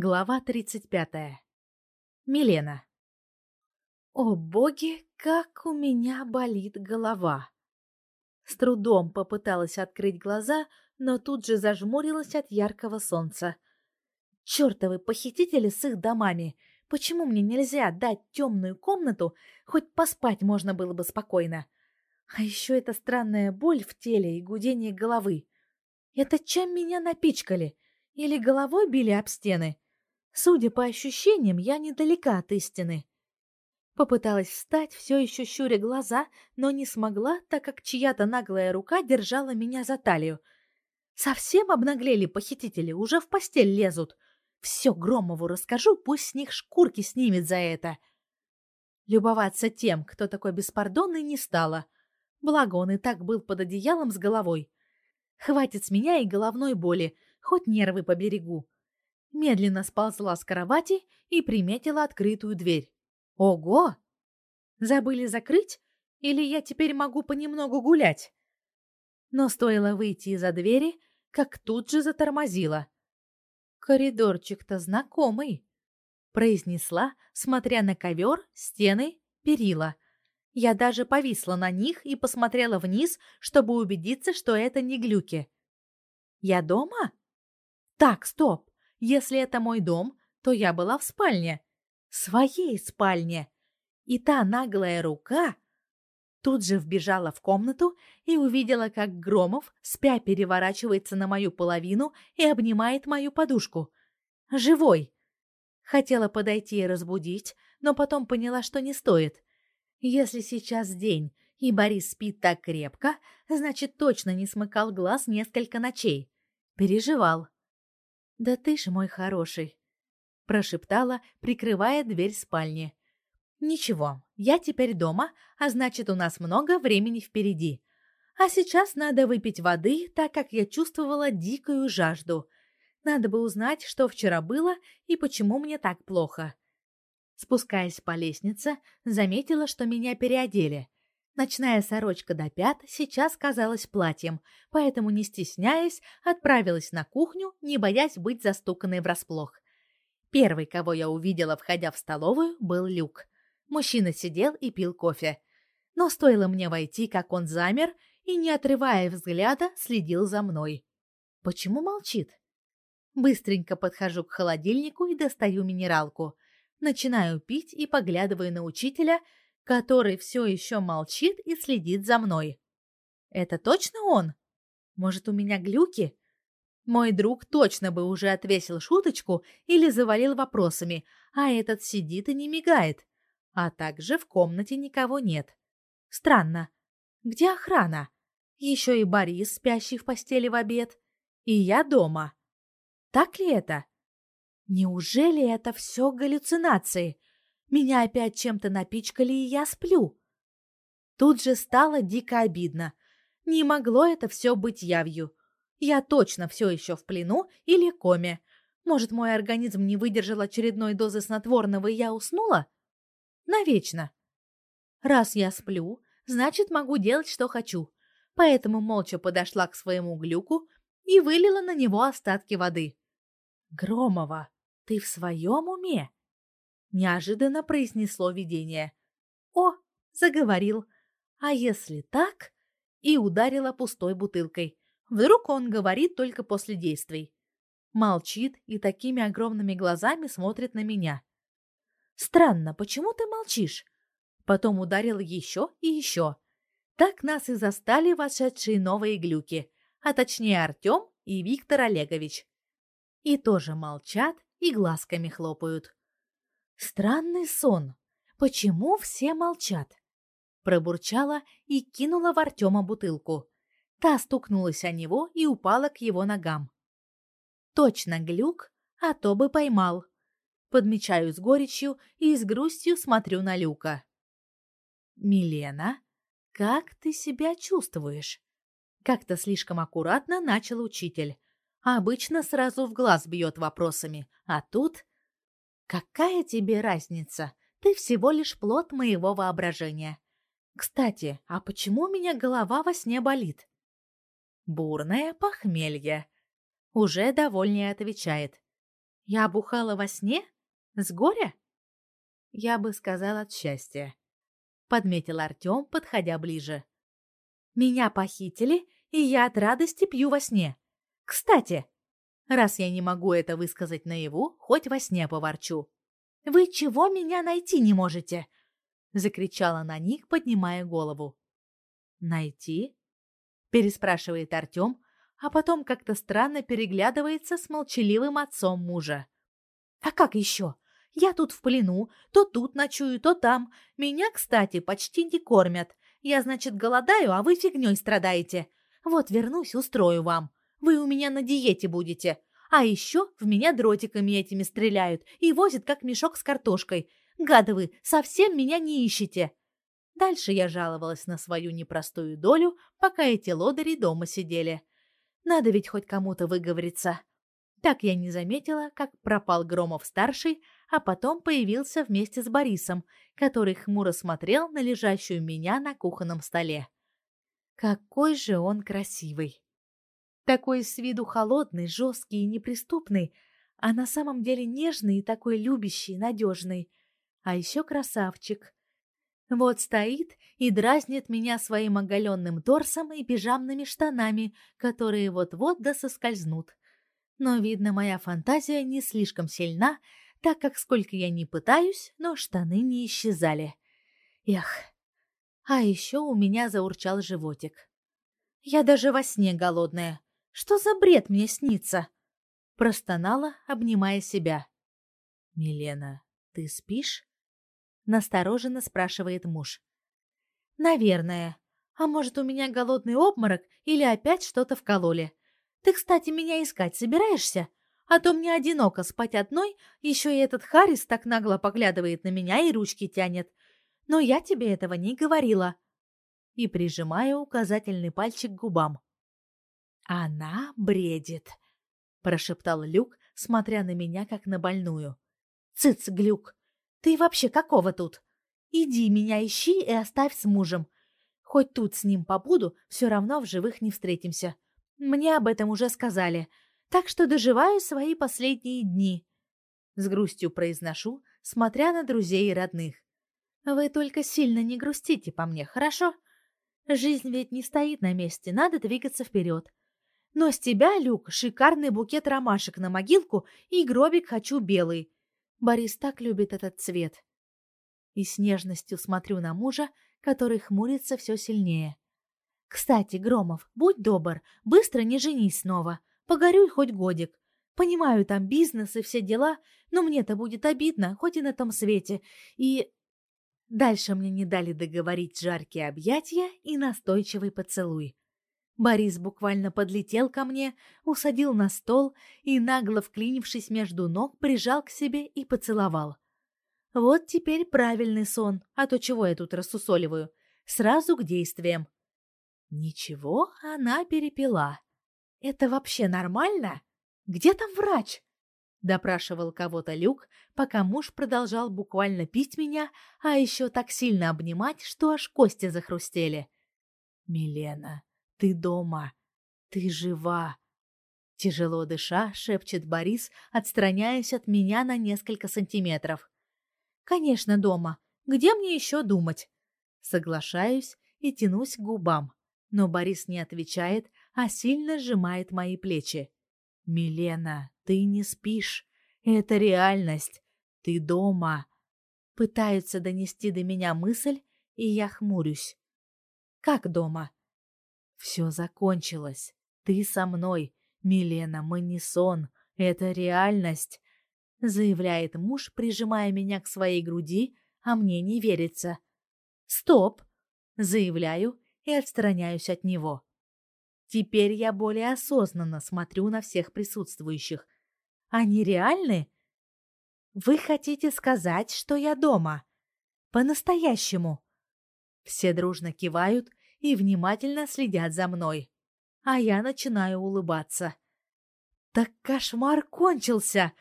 Глава 35. Милена. О боги, как у меня болит голова. С трудом попыталась открыть глаза, но тут же зажмурилась от яркого солнца. Чёртовы похитители с их домами. Почему мне нельзя дать темную комнату, хоть поспать можно было бы спокойно? А еще эта странная боль в теле и гудение головы. Это чем меня напичкали? Или головой били об стены? Судя по ощущениям, я недалека от истины. Попыталась встать, все еще щуря глаза, но не смогла, так как чья-то наглая рука держала меня за талию. Совсем обнаглели похитители, уже в постель лезут. Все Громову расскажу, пусть с них шкурки снимет за это. Любоваться тем, кто такой беспардонный, не стала. Благо он и так был под одеялом с головой. Хватит с меня и головной боли, хоть нервы поберегу медленно сползла с кровати и приметила открытую дверь. Ого! Забыли закрыть? Или я теперь могу понемногу гулять? Но стоило выйти из-за двери, как тут же затормозила. Коридорчик-то знакомый, произнесла, смотря на ковер, стены, перила. Я даже повисла на них и посмотрела вниз, чтобы убедиться, что это не глюки. Я дома? Так, стоп. Если это мой дом, то я была в спальне. Своей спальне. И та наглая рука тут же вбежала в комнату и увидела, как Громов, спя, переворачивается на мою половину и обнимает мою подушку. Живой. Хотела подойти и разбудить, но потом поняла, что не стоит. Если сейчас день, и Борис спит так крепко, значит, точно не смыкал глаз несколько ночей. Переживал. «Да ты ж мой хороший!» — прошептала, прикрывая дверь спальни. «Ничего, я теперь дома, а значит, у нас много времени впереди. А сейчас надо выпить воды, так как я чувствовала дикую жажду. Надо бы узнать, что вчера было и почему мне так плохо». Спускаясь по лестнице, заметила, что меня переодели. Ночная сорочка до пят сейчас казалась платьем, поэтому, не стесняясь, отправилась на кухню, не боясь быть застуканной врасплох. Первый, кого я увидела, входя в столовую, был Люк. Мужчина сидел и пил кофе. Но стоило мне войти, как он замер и, не отрывая взгляда, следил за мной. Почему молчит? Быстренько подхожу к холодильнику и достаю минералку. Начинаю пить и поглядываю на учителя, который все еще молчит и следит за мной. Это точно он? Может, у меня глюки? Мой друг точно бы уже отвесил шуточку или завалил вопросами, а этот сидит и не мигает. А также в комнате никого нет. Странно. Где охрана? Еще и Борис, спящий в постели в обед. И я дома. Так ли это? Неужели это все галлюцинации? Меня опять чем-то напичкали, и я сплю. Тут же стало дико обидно. Не могло это все быть явью. Я точно все еще в плену или коме. Может, мой организм не выдержал очередной дозы снотворного, и я уснула? Навечно. Раз я сплю, значит, могу делать, что хочу. Поэтому молча подошла к своему глюку и вылила на него остатки воды. Громова, ты в своем уме? Неожиданно произнесло видение. О, заговорил. А если так? И ударила пустой бутылкой. Вдруг он говорит только после действий. Молчит и такими огромными глазами смотрит на меня. Странно, почему ты молчишь? Потом ударил еще и еще. Так нас и застали вошедшие новые глюки, а точнее Артем и Виктор Олегович. И тоже молчат и глазками хлопают. Странный сон. Почему все молчат? Пробурчала и кинула в Артема бутылку. Та стукнулась о него и упала к его ногам. Точно глюк, а то бы поймал. Подмечаю с горечью и с грустью смотрю на Люка. Милена, как ты себя чувствуешь? Как-то слишком аккуратно начал учитель. Обычно сразу в глаз бьет вопросами, а тут Какая тебе разница? Ты всего лишь плод моего воображения. Кстати, а почему у меня голова во сне болит? Бурное похмелье. Уже довольнее отвечает. Я бухала во сне? С горя? Я бы сказал от счастья. Подметил Артем, подходя ближе. Меня похитили, и я от радости пью во сне. Кстати, раз я не могу это высказать наяву, хоть во сне поворчу. Вы чего меня найти не можете? закричала на них, поднимая голову. Найти? переспрашивает Артем, а потом как-то странно переглядывается с молчаливым отцом мужа. А как еще? Я тут в плену, то тут ночую, то там. Меня, кстати, почти не кормят. Я, значит, голодаю, а вы фигней страдаете. Вот вернусь, устрою вам. Вы у меня на диете будете. А еще в меня дротиками этими стреляют и возят, как мешок с картошкой. Гады вы, совсем меня не ищете. Дальше я жаловалась на свою непростую долю, пока эти лодыри дома сидели. Надо ведь хоть кому-то выговориться. Так я не заметила, как пропал Громов-старший, а потом появился вместе с Борисом, который хмуро смотрел на лежащую меня на кухонном столе. Какой же он красивый! Такой с виду холодный, жесткий и неприступный, а на самом деле нежный и такой любящий, надежный. А еще красавчик. Вот стоит и дразнит меня своим оголенным торсом и пижамными штанами, которые вот-вот да соскользнут. Но, видно, моя фантазия не слишком сильна, так как сколько я ни пытаюсь, но штаны не исчезали. Эх. А еще у меня заурчал животик. Я даже во сне голодная. Что за бред мне снится? Простонала, обнимая себя. Милена, ты спишь? настороженно спрашивает муж. Наверное. А может, у меня голодный обморок или опять что-то вкололи? Ты, кстати, меня искать собираешься? А то мне одиноко спать одной, еще и этот Харрис так нагло поглядывает на меня и ручки тянет. Но я тебе этого не говорила. И прижимаю указательный пальчик к губам. Она бредит, прошептал Люк, смотря на меня как на больную. Цыц, Глюк, ты вообще какого тут? Иди меня ищи и оставь с мужем. Хоть тут с ним побуду, все равно в живых не встретимся. Мне об этом уже сказали так что доживаю свои последние дни. С грустью произношу, смотря на друзей и родных. Вы только сильно не грустите по мне, хорошо? Жизнь ведь не стоит на месте, надо двигаться вперед. Но с тебя, Люк, шикарный букет ромашек на могилку и гробик хочу белый. Борис так любит этот цвет. И с нежностью смотрю на мужа, который хмурится все сильнее. Кстати, Громов, будь добр, быстро не женись снова. Погорюй хоть годик. Понимаю, там бизнес и все дела, но мне-то будет обидно, хоть и на том свете. И... Дальше мне не дали договорить жаркие объятия и настойчивый поцелуй. Борис буквально подлетел ко мне, усадил на стол и, нагло вклинившись между ног, прижал к себе и поцеловал. Вот теперь правильный сон, а то чего я тут рассусоливаю? Сразу к действиям. Ничего, она перепила. Это вообще нормально? Где там врач? допрашивал кого-то Люк, пока муж продолжал буквально пить меня, а еще так сильно обнимать, что аж кости захрустели. Милена, ты дома. Ты жива. Тяжело дыша, шепчет Борис, отстраняясь от меня на несколько сантиметров. Конечно, дома. Где мне еще думать? Соглашаюсь и тянусь к губам, но Борис не отвечает, а сильно сжимает мои плечи. «Милена, ты не спишь. Это реальность. Ты дома». Пытаются донести до меня мысль, и я хмурюсь. «Как дома?» «Все закончилось. Ты со мной. Милена, мы не сон. Это реальность», — заявляет муж, прижимая меня к своей груди, а мне не верится. «Стоп!» — заявляю и отстраняюсь от него. Теперь я более осознанно смотрю на всех присутствующих. Они реальны? Вы хотите сказать, что я дома? По-настоящему? Все дружно кивают и внимательно следят за мной. А я начинаю улыбаться. Так кошмар кончился.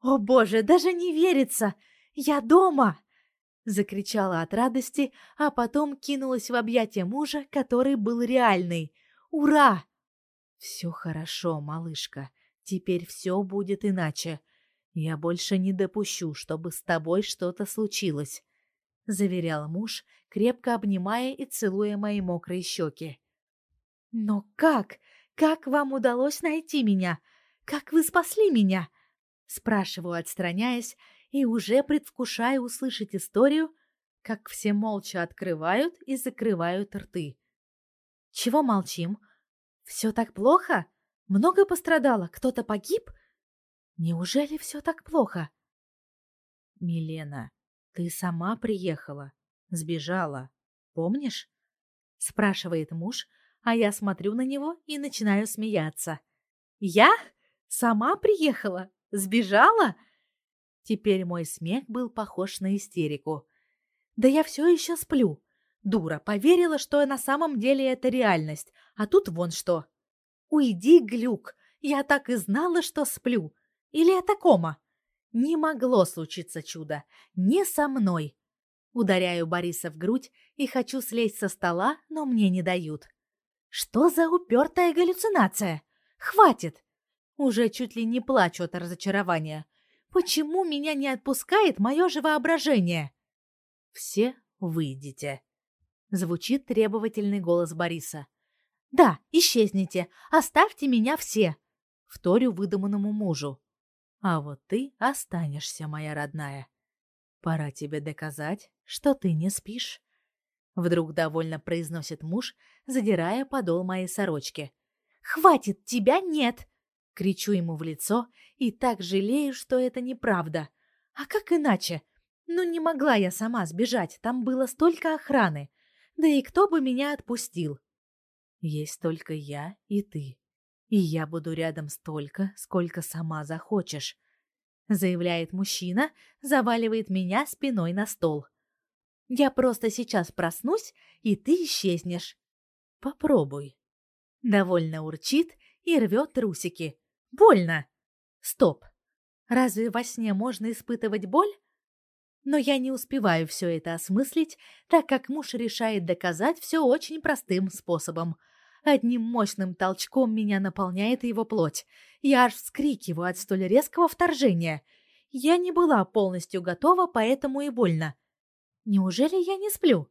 О, боже, даже не верится. Я дома закричала от радости, а потом кинулась в объятия мужа, который был реальный. Ура! Все хорошо, малышка. Теперь все будет иначе. Я больше не допущу, чтобы с тобой что-то случилось, заверял муж, крепко обнимая и целуя мои мокрые щеки. Но как? Как вам удалось найти меня? Как вы спасли меня? спрашиваю, отстраняясь, и уже предвкушаю услышать историю, как все молча открывают и закрывают рты. Чего молчим? Все так плохо? Много пострадало? Кто-то погиб? Неужели все так плохо? Милена, ты сама приехала, сбежала, помнишь? спрашивает муж, а я смотрю на него и начинаю смеяться. Я сама приехала, сбежала? Теперь мой смех был похож на истерику. Да я все еще сплю. Дура, поверила, что на самом деле это реальность, а тут вон что. Уйди, глюк. Я так и знала, что сплю. Или это кома? Не могло случиться чудо. Не со мной. Ударяю Бориса в грудь и хочу слезть со стола, но мне не дают. Что за упертая галлюцинация? Хватит! Уже чуть ли не плачу от разочарования. Почему меня не отпускает мое же воображение? Все выйдете. Звучит требовательный голос Бориса. Да, исчезните, оставьте меня все. Вторю выдуманному мужу. А вот ты останешься, моя родная. Пора тебе доказать, что ты не спишь. Вдруг довольно произносит муж, задирая подол моей сорочки. Хватит, тебя нет, кричу ему в лицо и так жалею, что это неправда. А как иначе? Ну не могла я сама сбежать, там было столько охраны. Да и кто бы меня отпустил? Есть только я и ты и я буду рядом столько, сколько сама захочешь, заявляет мужчина, заваливает меня спиной на стол. Я просто сейчас проснусь, и ты исчезнешь. Попробуй. Довольно урчит и рвет трусики. Больно. Стоп. Разве во сне можно испытывать боль? Но я не успеваю все это осмыслить, так как муж решает доказать все очень простым способом – Одним мощным толчком меня наполняет его плоть. Я аж вскрикиваю от столь резкого вторжения. Я не была полностью готова, поэтому и больно. Неужели я не сплю?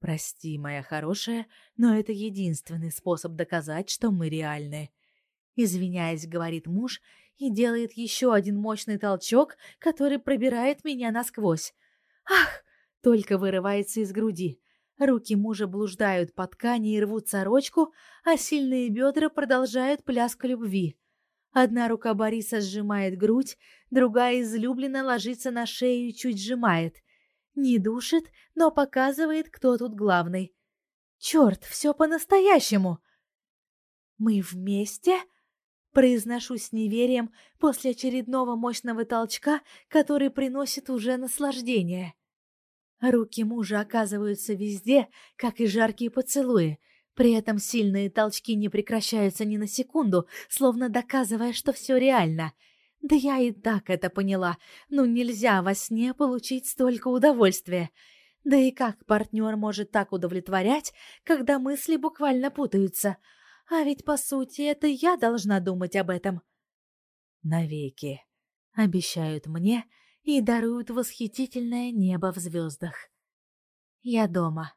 Прости, моя хорошая, но это единственный способ доказать, что мы реальны. Извиняясь, говорит муж и делает еще один мощный толчок, который пробирает меня насквозь. Ах, только вырывается из груди. Руки мужа блуждают по ткани и рвут сорочку, а сильные бедра продолжают пляску любви. Одна рука Бориса сжимает грудь, другая излюбленно ложится на шею и чуть сжимает. Не душит, но показывает, кто тут главный. Черт, все по-настоящему. Мы вместе? Произношу с неверием после очередного мощного толчка, который приносит уже наслаждение. Руки мужа оказываются везде, как и жаркие поцелуи. При этом сильные толчки не прекращаются ни на секунду, словно доказывая, что все реально. Да я и так это поняла. Ну нельзя во сне получить столько удовольствия. Да и как партнер может так удовлетворять, когда мысли буквально путаются? А ведь по сути это я должна думать об этом. Навеки обещают мне, и даруют восхитительное небо в звездах. Я дома.